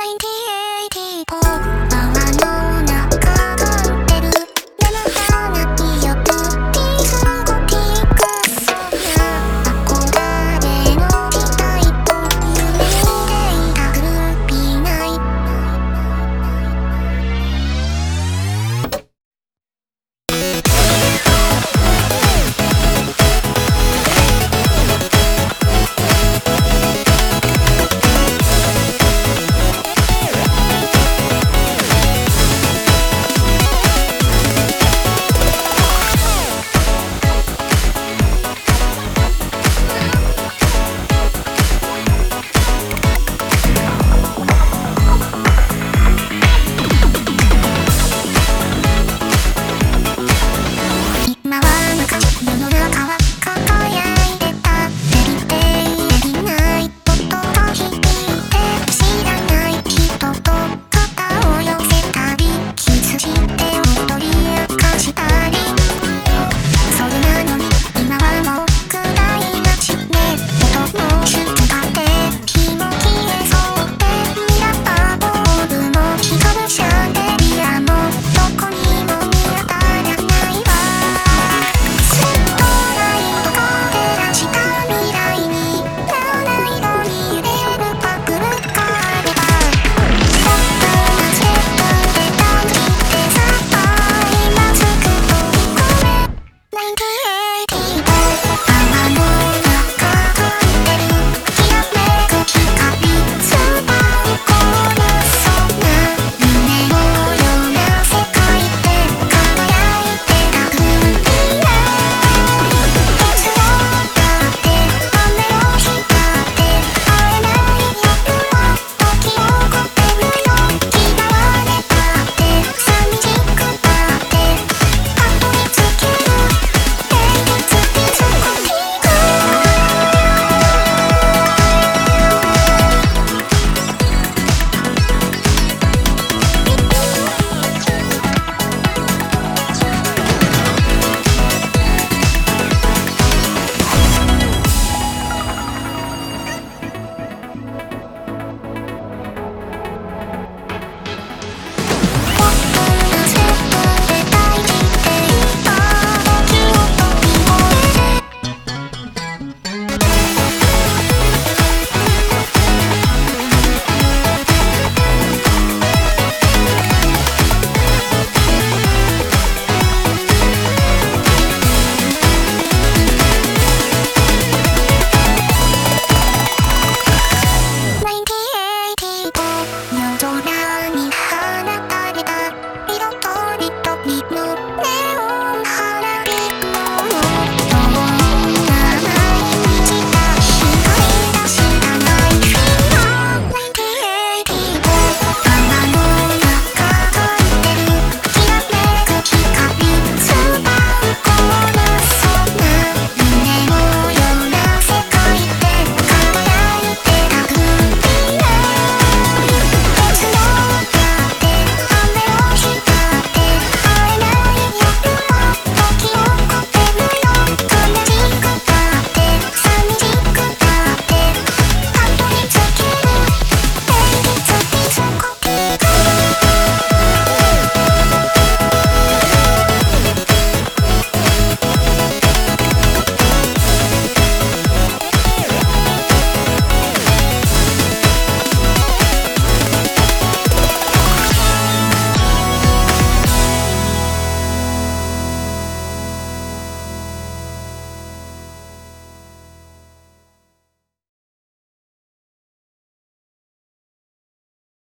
1980